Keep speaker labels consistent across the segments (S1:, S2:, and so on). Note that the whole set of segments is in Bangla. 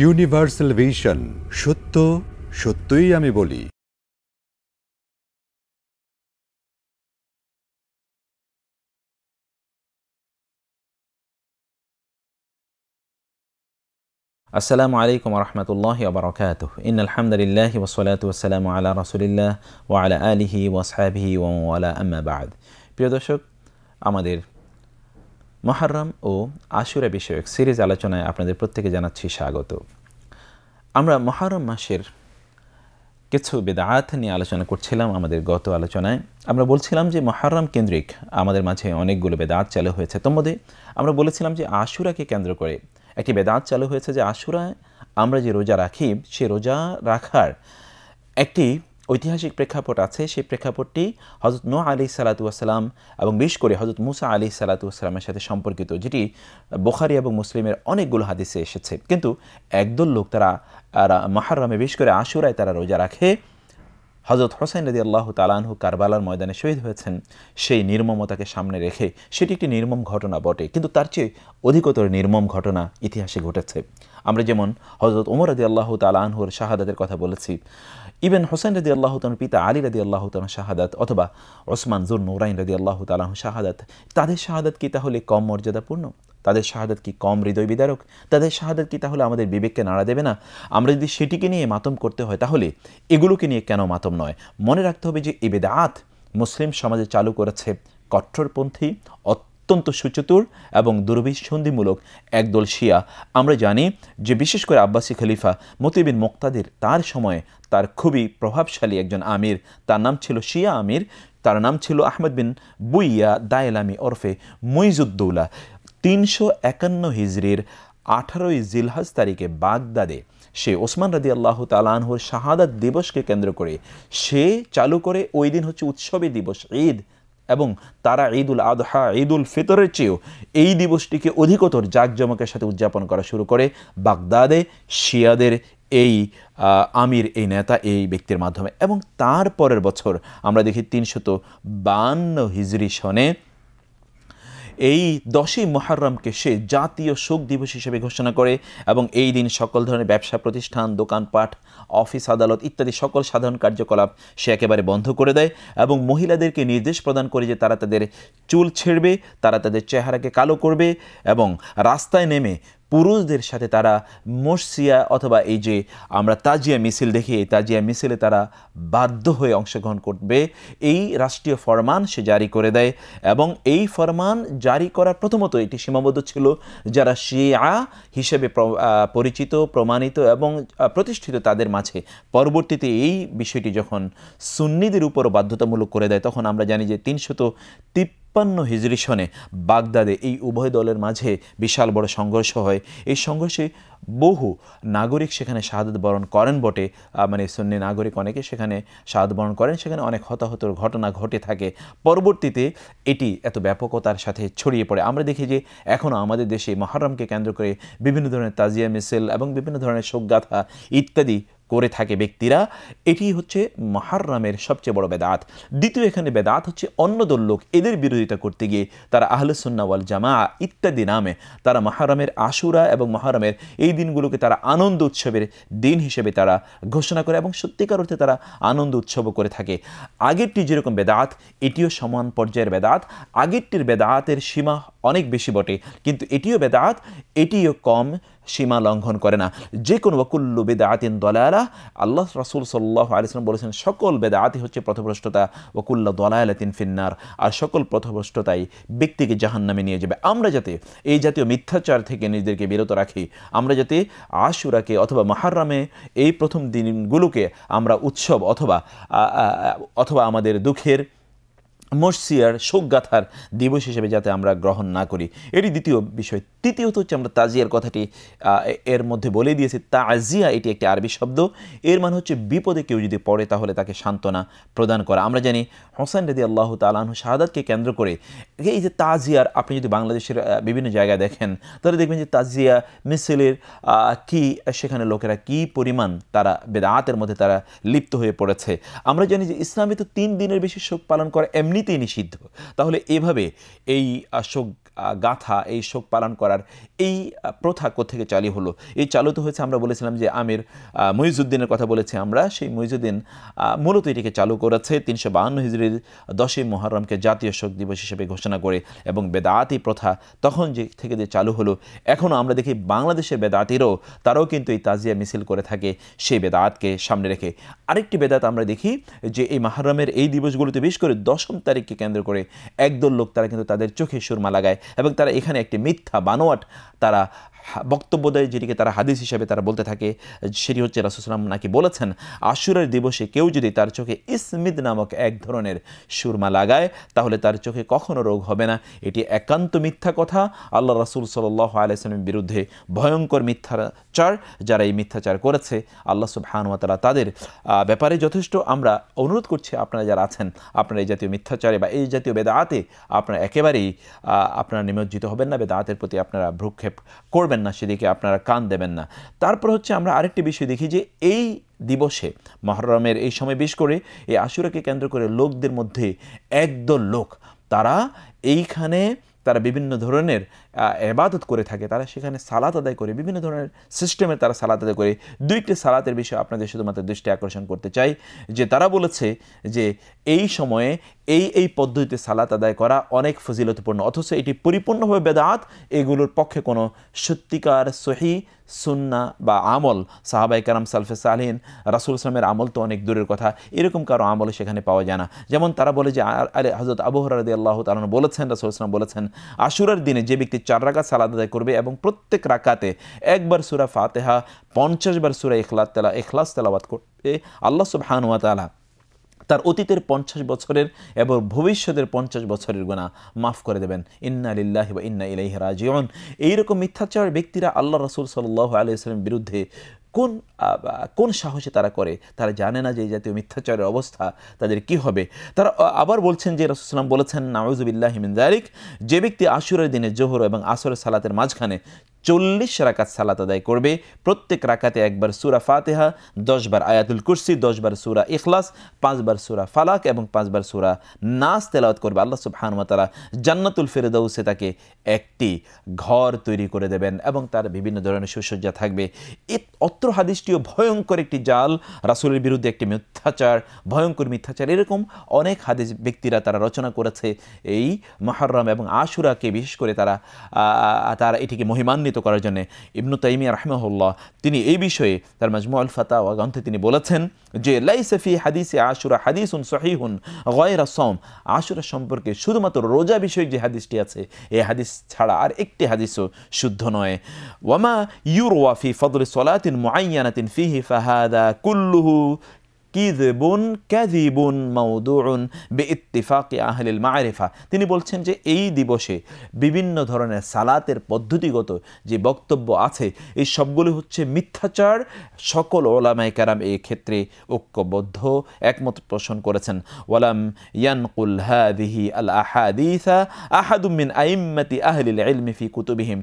S1: ইউনিভার্সাল ভিশন সত্য, সত্যই আমি বলি।
S2: আসসালামু আলাইকুম রহমতুল্লাহ আবরকাত ইন আলহামদুলিল্লাহ ওসলাত ওসালাম আলা রসুলিল্লাহ ও আলা আলিহি ওয়াসহাবিহি ওয়ালা আম্মা বাদ। প্রিয় দর্শক, আমাদের মহারম ও আশুরা বিষয়ক সিরিজ আলোচনায় আপনাদের প্রত্যেকে জানাচ্ছি স্বাগত। আমরা মহারম মাসের কিছু বেদাত নিয়ে আলোচনা করছিলাম আমাদের গত আলোচনায়। আমরা বলছিলাম যে মহারম কেন্দ্রিক আমাদের মাঝে অনেকগুলো বেদাত চালু হয়েছে। তোমাদের আমরা বলেছিলাম যে আশুরাকে কেন্দ্র করে একটি বেদাত চালু হয়েছে যে আশুরায় আমরা যে রোজা রাখি, সে রোজা রাখার একটি ঐতিহাসিক প্রেক্ষাপট আছে, সেই প্রেক্ষাপটটি হজরত নোয়া আলি সালাতুয়াসাল্লাম এবং বিশেষ করে হজরত মুসা আলি সালাতুয়াসাল্লামের সাথে সম্পর্কিত, যেটি বোখারি এবং মুসলিমের অনেকগুলো হাদিসে এসেছে। কিন্তু একদল লোক তারা মাহারামে, বিশেষ করে আশুরায় তারা রোজা রাখে। হজরত হোসেন রদি আল্লাহ তালানহু কারবালার ময়দানে শহীদ হয়েছেন, সেই নির্মমতাকে সামনে রেখে সেটি একটি নির্মম ঘটনা বটে। কিন্তু তার চেয়ে অধিকতর নির্মম ঘটনা ইতিহাসে ঘটেছে। আমরা যেমন হজরত ওমর রদি আল্লাহ তালানহুর শাহাদাতের কথা বলেছি ইভেন হোসেন রদি আল্লাহ তালন পিতা আলী রদি আল্লাহ তালন শাহাদাত অথবা ওসমান জুর নুরাইন রদি আল্লাহ তালাহু শাহাদাত, তাদের শাহাদাত কি তাহলে কম মর্যাদাপূর্ণ? তাদের শাহাদাত কি কম হৃদয় বিদারক? তাদের শাহাদাত কি তাহলে আমাদের বিবেককে নাড়া দেবে না? আমরা যদি সেটিকে নিয়ে মাতম করতে হয়, তাহলে এগুলোকে নিয়ে কেন মাতম নয়? মনে রাখতে হবে যে এই বেদাত মুসলিম সমাজে চালু করেছে কট্টরপন্থী, অত্যন্ত সুচতুর এবং দুর্বিসন্ধিমূলক একদল শিয়া। আমরা জানি যে বিশেষ করে আব্বাসী খলিফা মতিবিন মোক্তাদের তার সময়ে তার খুবই প্রভাবশালী একজন আমির। তার নাম ছিল শিয়া আমির, তার নাম ছিল আহমেদ বিন বুইয়া দায়েলামি ওরফে মইজুদ্দৌলা। তিনশো একান্ন হিজড়ির আঠারোই জিলহাজ তারিখে বাগদাদে সে ওসমান রাদি আল্লাহ তালানহুর শাহাদাত দিবসকে কেন্দ্র করে সে চালু করে ওই দিন হচ্ছে উৎসবী দিবস ঈদ এবং তারা ঈদুল আদহা, ঈদুল ফিতরের চেয়েও এই দিবসটিকে অধিকতর জাঁকজমকের সাথে উদযাপন করা শুরু করে বাগদাদে শিয়াদের এই আমির, এই নেতা, এই ব্যক্তির মাধ্যমে এবং তার পরের বছর আমরা দেখি তিনশত বান্ন হিজরি সনে এই দশই মহারমকে সে জাতীয় শোক দিবস হিসেবে ঘোষণা করে এবং এই দিন সকল ধরনের ব্যবসা প্রতিষ্ঠান, দোকানপাট, অফিস আদালত ইত্যাদি সকল সাধারণ কার্যকলাপ সে একেবারে বন্ধ করে দেয় এবং মহিলাদেরকে নির্দেশ প্রদান করে যে তারা তাদের চুল ছেড়বে, তারা তাদের চেহারাকে কালো করবে এবং রাস্তায় নেমে পুরুষদের সাথে তারা মর্সিয়া অথবা এই যে আমরা তাজিয়া মিছিল দেখি, এই তাজিয়া মিছিলে তারা বাধ্য হয়ে অংশগ্রহণ করবে। এই রাষ্ট্রীয় ফরমান সে জারি করে দেয় এবং এই ফরমান জারি করার প্রথমত এটি সীমাবদ্ধ ছিল যারা শিয়া হিসেবে পরিচিত, প্রমাণিত এবং প্রতিষ্ঠিত তাদের মাঝে। পরবর্তীতে এই বিষয়টি যখন সুন্নিদের উপরও বাধ্যতামূলক করে দেয়, তখন আমরা জানি যে তিনশত তিপ্পান্ন হিজরি সনে বাগদাদে এই উভয় দলের মাঝে বিশাল বড় সংঘর্ষ হয়। এই সংঘর্ষে বহু নাগরিক সেখানে শাহাদত বরণ করেন বটে। মানে সুন্নি নাগরিক অনেকে সেখানে শাহাদ বরণ করেন। সেখানে অনেক হতাহতর ঘটনা ঘটে থাকে। পরবর্তীতে এটি এত ব্যাপকতার সাথে ছড়িয়ে পড়ে। আমরা দেখি যে এখনও আমাদের দেশে মহারমকে কেন্দ্র করে বিভিন্ন ধরনের তাজিয়া মিছিল এবং বিভিন্ন ধরনের শোকগাথা ইত্যাদি করে থাকে ব্যক্তিরা, এটি হচ্ছে মহারামের সবচেয়ে বড় বেদাত। দ্বিতীয় এখানে বেদাত হচ্ছে অন্য দল লোক, এদের বিরোধিতা করতে গিয়ে তারা আহলুসন্নাওয়াল জামা ইত্যাদি নামে, তারা মহারামের আশুরা এবং মহারামের এই দিনগুলোকে তারা আনন্দ উৎসবের দিন হিসেবে তারা ঘোষণা করে এবং সত্যিকার অর্থে তারা আনন্দ উৎসবও করে থাকে। আগেরটি যেরকম বেদাত, এটিও সমান পর্যায়ের বেদাত। আগেরটির বেদাতের সীমা অনেক বেশি বটে। কিন্তু এটিও বেদাত, এটিও কম সীমা লঙ্ঘন করে না। যে কোনো ওকুল্লু বেদাতিন দলালা, আল্লাহ রাসুল সাল্লাহ আলিয়াল্লাম বলেছেন, সকল বেদাতি হচ্ছে পথভ্রষ্টতা ওকুল্লা দলায়ালাতিন ফিন্নার, আর সকল পথভ্রষ্টতাই ব্যক্তিকে জাহান নামে নিয়ে যাবে। আমরা যাতে এই জাতীয় মিথ্যাচার থেকে নিজেদেরকে বিরত রাখি, আমরা যাতে আশুরাকে অথবা মাহারামে এই প্রথম দিনগুলোকে আমরা উৎসব অথবা অথবা আমাদের দুঃখের মর্সিয়ার শোকগাথার দিবস হিসেবে যাতে আমরা গ্রহণ না করি। এটি দ্বিতীয় বিষয়। তৃতীয়ত হচ্ছে আমরা তাজিয়ার কথাটি এর মধ্যে বলে দিয়েছি, তাজিয়া এটি একটি আরবি শব্দ। এর মানে হচ্ছে বিপদে কেউ যদি পড়ে তাহলে তাকে সান্ত্বনা প্রদান করা। আমরা জানি হোসেন রেদি আল্লাহ তালাহু শাহাদাতকে কেন্দ্র করে এই যে তাজিয়ার, আপনি যদি বাংলাদেশের বিভিন্ন জায়গায় দেখেন, তাহলে দেখবেন যে তাজিয়া মিছিলের কি, সেখানে লোকেরা কি পরিমাণ তারা বেদাতের মধ্যে তারা লিপ্ত হয়ে পড়েছে। আমরা জানি যে ইসলামে তো তিন দিনের বেশি শোক পালন করা এমনিতেই নিষিদ্ধ। তাহলে এভাবে এই শোক গাথা এই শোক পালন করার এই প্রথা কোথেকে চালু হলো? এই চালিত হয়েছে, আমরা বলেছিলাম যে আমির মহিজুদ্দিনের কথা বলেছি আমরা। সেই মহিজুদ্দিন মূলত এটিকে চালু করেছে তিনশো বাহান্ন হিজড়ির দশই মহরমকে জাতীয় শোক দিবস হিসেবে ঘোষণা করে এবং বেদাতি প্রথা তখন যে থেকে যে চালু হলো, এখনও আমরা দেখি বাংলাদেশের বেদাতিরও তারাও কিন্তু এই তাজিয়া মিছিল করে থাকে সেই বেদাতকে সামনে রেখে। আরেকটি বেদাত আমরা দেখি যে এই মাহরমের এই দিবসগুলোতে বিশেষ করে দশম তারিখকে কেন্দ্র করে একদল লোক, তারা কিন্তু তাদের চোখে সুরমা লাগায়। এবং তারা এখানে একটি মিথ্যা বানোয়াট তারা বক্তব্য দেয় যেটিকে তারা হাদিস হিসাবে তারা বলতে থাকে। সেটি হচ্ছে রাসুসলাম নাকি বলেছেন আশুরের দিবসে কেউ যদি তার চোখে ইসমিদ নামক এক ধরনের সুরমা লাগায় তাহলে তার চোখে কখনো রোগ হবে না। এটি একান্ত মিথ্যা কথা। আল্লাহ রাসুল সাল্লাহ আলাইসলামের বিরুদ্ধে ভয়ঙ্কর মিথ্যাচার যারা এই মিথ্যাচার করেছে আল্লাহ সুবহানুয়াতালা তাদের আহ, ব্যাপারে যথেষ্ট আমরা অনুরোধ করছি। আপনারা যারা আছেন আপনারা এই জাতীয় মিথ্যাচারে বা এই জাতীয় বেদাতে আপনারা একেবারেই আহ, আপনারা নিমজ্জিত হবেন না, বেদাতের প্রতি আপনারা ভ্রুক্ষেপ করবেন না, সেদিকে আপনারা কান দেবেন না। তারপর হচ্ছে আমরা আরেকটি বিষয় দেখি যে এই দিবসে, মহরমের এই সময় বেশ করে এই আশুরাকে কেন্দ্র করে লোকদের মধ্যে একদল লোক, তারা এইখানে তারা বিভিন্ন ধরনের এবাদত করে থাকে, তারা সেখানে সালাত আদায় করে, বিভিন্ন ধরনের সিস্টেমে তারা সালাত আদায় করে। দুইটি সালাতের বিষয়ে আপনাদের শুধুমাত্র দৃষ্টি আকর্ষণ করতে চাই, যে তারা বলেছে যে এই সময়ে এই এই পদ্ধতিতে সালাত আদায় করা অনেক ফজিলতপূর্ণ, অথচ এটি পরিপূর্ণভাবে বেদাত, এগুলোর পক্ষে কোনো সত্যিকার সহি সুন্না বা আমল। সাহাবাই কারাম সালফে সালহিন, রাসুল ইসলামের আমল তো অনেক দূরের কথা, এরকম কারও আমল সেখানে পাওয়া যায় না। যেমন তারা বলে যে আরে হজরত আবু আল্লাহ তালন বলেছেন, রাসুল ইসলাম বলেছেন, আশুরার দিনে যে ব্যক্তি চার রাকাত সালাদ আদায় করবে এবং প্রত্যেক রাকাতে একবার সুরা ফাতেহা, পঞ্চাশ বার সুরা এখলা তেলা, ইখলাস তেলাবাদ করবে আল্লাহ সুবহানুয়া তালা তার অতীতের পঞ্চাশ বছরের এবং ভবিষ্যতের পঞ্চাশ বছরের গোনা মাফ করে দেবেন। ইন্না লিল্লাহ বা ইন্না ইলাইহ রাজিউন। এইরকম মিথ্যাচার ব্যক্তিরা আল্লাহ রসুল সাল্লাহ আলিয়া বিরুদ্ধে কোন কোন সাহসে তারা করে? তারা জানে না যে এই জাতীয় মিথ্যাচারের অবস্থা, তাদের কি হবে? তারা আবার বলছেন যে রসুলাম বলেছেন নাউজুবিল্লাহ মিন জালিক যে ব্যক্তি আশুরের দিনে জোহর এবং আসরের সালাতের মাঝখানে চল্লিশ রাকাত সালাত আদায় করবে, প্রত্যেক রাকাতে একবার সুরা ফাতেহা দশবার আয়াতুল কুরসি দশবার সুরা ইখলাস পাঁচবার সুরা ফালাক এবং পাঁচবার সুরা নাস তেলাওয়াত করবে। আল্লাহ সুবহানুমাতালা জান্নাতুল ফেরদৌসে তাকে একটি ঘর তৈরি করে দেবেন এবং তার বিভিন্ন ধরনের সুসজ্জা থাকবে। এ অত্র হাদিসটিও ভয়ঙ্কর একটি জাল, রাসুলের বিরুদ্ধে একটি মিথ্যাচার, ভয়ঙ্কর মিথ্যাচার, এরকম অনেক হাদিস ব্যক্তিরা তারা রচনা করেছে এই মহরম এবং আশুরাকে, বিশেষ করে তারা তারা এটিকে মহিমান্বিত করার জন্য। ইবনু তাইমিয়া রাহমাহুল্লাহ, তিনি এই বিষয়ে তার মাজমু আল ফাতাওয়া গ্রন্থে তিনি বলেছেন যে লাইসফি হাদিসে আশুরা হাদিসুন সহিহুন গয়রা সম আশুরা সম্পর্কে শুধুমাত্র রোজা বিষয়ক যে হাদিসটি আছে এই হাদিস ছাড়া আর একটি হাদিসও শুদ্ধ নয়। ওয়ামা ইউরোয়া ফি ফদল সলাতিন মুআইয়ানাতিন ফিহি ফাহাদা কুল্লুহু কিযবুন কাযিবুন মাউদুউন বিইত্তিফাকি আহলিল মারিফা তিনি বলছেন যে এই দিবসে বিভিন্ন ধরনের সালাতের পদ্ধতিগত যে বক্তব্য আছে, এই সবগুলো হচ্ছে মিথ্যাচার। সকল ওলামায়ে কেরাম এই ক্ষেত্রে ঐক্যবদ্ধ, একমত পোষণ করেছেন। ওয়ালাম ইয়ানকুল হাদিহি আল আহাদিসা আহাদুম মিন আইম্মাতি আহলিল ইলমি ফি কুতুবিহিম।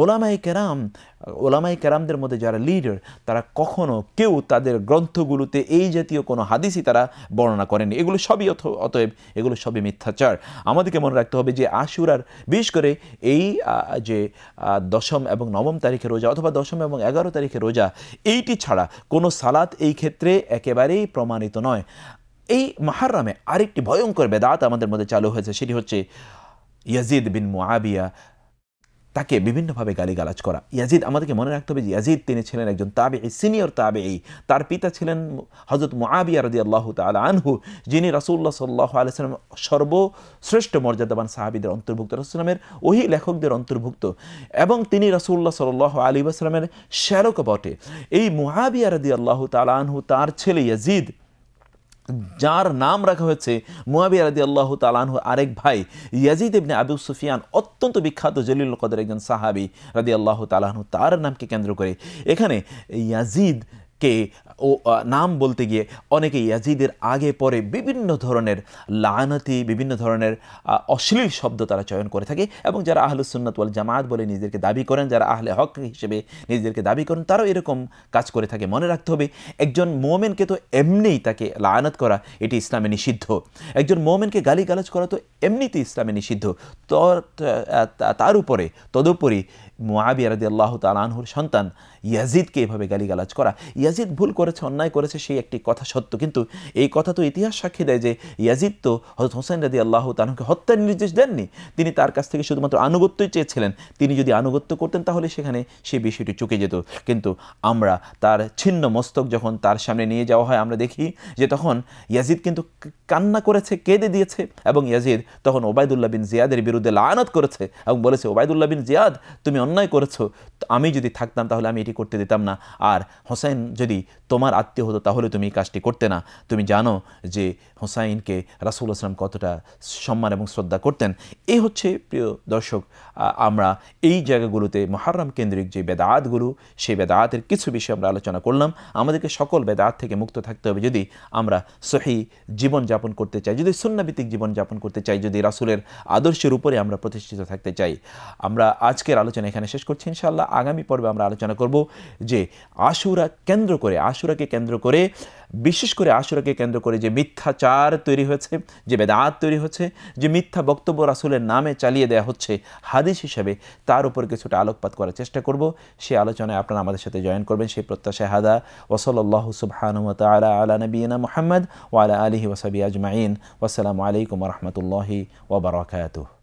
S2: ওলামায়ে কেরাম ওলামাই কেরামদের মধ্যে যারা লিডার তারা কখনো কেউ তাদের গ্রন্থগুলোতে এই জাতীয় কোনো হাদিসই তারা বর্ণনা করেনি। এগুলো সবই অতএব এগুলো সবই মিথ্যাচার। আমাদেরকে মনে রাখতে হবে যে আশুরার, বিশেষ করে এই যে দশম এবং নবম তারিখে রোজা অথবা দশম এবং এগারো তারিখে রোজা, এইটি ছাড়া কোনো সালাত এই ক্ষেত্রে একেবারেই প্রমাণিত নয়। এই মাহারামে আরেকটি ভয়ঙ্কর বেদাত আমাদের মধ্যে চালু হয়েছে, সেটি হচ্ছে ইয়াজিদ বিন মুআবিয়া তাকে বিভিন্নভাবে গালিগালাজ করা। ইয়াজিদ, আমাদেরকে মনে রাখতে হবে যে ইয়াজিদ তিনি ছিলেন একজন তাবে সিনিয়র তাবে তার পিতা ছিলেন হজরত মুআবিয়া রদি আল্লাহ তালা আনহু, যিনি রাসুল্লাহ সাল্লাহ আলাইসালাম সর্বশ্রেষ্ঠ মর্যাদাবান সাহাবিদের অন্তর্ভুক্ত। রসুলামের ওই লেখকদের অন্তর্ভুক্ত। এবং তিনি রাসুল্লাহ সাল্লাহ আলী আসলামের শ্যারক বটে। এই মুআবিয়া রদি আল্লাহ তালা আনহু, তার ছেলে ইয়াজিদ যার নাম রাখা হয়েছে মুয়াবিয়া রাদি আল্লাহ তালানহ আরেক ভাই, ইয়াজিদ ইবনে আবু সুফিয়ান, অত্যন্ত বিখ্যাত জলিল কদের একজন সাহাবি রাদি আল্লাহ তালাহু তার নামকে কেন্দ্র করে। এখানে ইয়াজিদ কে ও নাম বলতে গিয়ে অনেকে ইয়াজিদের আগে পরে বিভিন্ন ধরনের লানাতি, বিভিন্ন ধরনের অশ্লীল শব্দ তারা চয়ন করে থাকে এবং যারা আহলে সুন্নাত ওয়াল জামাত বলে নিজেদেরকে দাবি করেন, যারা আহলে হক হিসেবে নিজেদেরকে দাবি করেন, তারাও এরকম কাজ করে থাকে। মনে রাখতে হবে, একজন মোমেনকে তো এমনিই তাকে লায়নাত করা, এটি ইসলামে নিষিদ্ধ। একজন মোমেনকে গালি গালাজ করা তো এমনিতেই ইসলামে নিষিদ্ধ। তার উপরে তদুপরি মুআবিয়া রাদি আল্লাহ তালানহুর সন্তান ইয়াজিদকে এভাবে গালিগালাজ করা। ইয়াজিদ ভুল করেছে, অন্যায় করেছে, সেই একটি কথা সত্য। কিন্তু এই কথা তো ইতিহাস সাক্ষী দেয় যে ইয়াজিদ তো হজরত হোসেন রাদি আল্লাহ তালাহুকে হত্যার নির্দেশ দেননি। তিনি তার কাছ থেকে শুধুমাত্র আনুগত্যই চেয়েছিলেন। তিনি যদি আনুগত্য করতেন তাহলে সেখানে সেই বিষয়টি চুকে যেত। কিন্তু আমরা তার ছিন্ন মস্তক যখন তার সামনে নিয়ে যাওয়া হয়, আমরা দেখি যে তখন ইয়াজিদ কিন্তু কান্না করেছে, কেঁদে দিয়েছে এবং ইয়াজিদ তখন ওবায়দুল্লাহ বিন জিয়াদের বিরুদ্ধে লায়নত করেছে এবং বলেছে, ওবায়দুল্লাহ বিন জিয়াদ, তুমি অন্যায় করেছ আমি যদি থাকতাম তাহলে আমি এটি করতে দিতাম না। আর হোসেন যদি তোমার আত্মীয় হতো, তাহলে তুমি এই কাজটি করতে না। তুমি জানো যে হোসাইনকে রাসুল আসলাম কতটা সম্মান এবং শ্রদ্ধা করতেন। এই হচ্ছে প্রিয় দর্শক আমরা এই জায়গাগুলোতে মহারাম কেন্দ্রিক যে বেদাতগুলো সেই বেদাতের কিছু বিষয় আমরা আলোচনা করলাম। আমাদেরকে সকল বেদাত থেকে মুক্ত থাকতে হবে। যদি আমরা সহি জীবনযাপন করতে চাই, যদি সুন্নাভিত্তিক জীবনযাপন করতে চাই, যদি রাসুলের আদর্শের উপরে আমরা প্রতিষ্ঠিত থাকতে চাই, আমরা আজকের আলোচনা এখানে শেষ করছি। ইনশাআল্লাহ আগামী পর্বে আমরা আলোচনা করব যে আশুরা কেন্দ্র করে আশুরাকে কেন্দ্র করে, বিশেষ করে আশুরাকে কেন্দ্র করে যে মিথ্যাচার তৈরি হয়েছে, যে বেদাত তৈরি হচ্ছে যে মিথ্যা বক্তব্য রাসুলের নামে চালিয়ে দেওয়া হচ্ছে হাদিস হিসেবে, তার উপর কিছুটা আলোকপাত করার চেষ্টা করব। সেই আলোচনায় আপনারা আমাদের সাথে জয়েন করবেন। সেই প্রত্যাশায় হাদা ওসলাল্লাহ সুবহানুহ তালা আলা নবীনা মোহাম্মদ ওয়ালা আলহি ওসাবি আজমাইন। ওসালামু আলাইকুম রহমতুল্লাহি ওবরাকাতুহ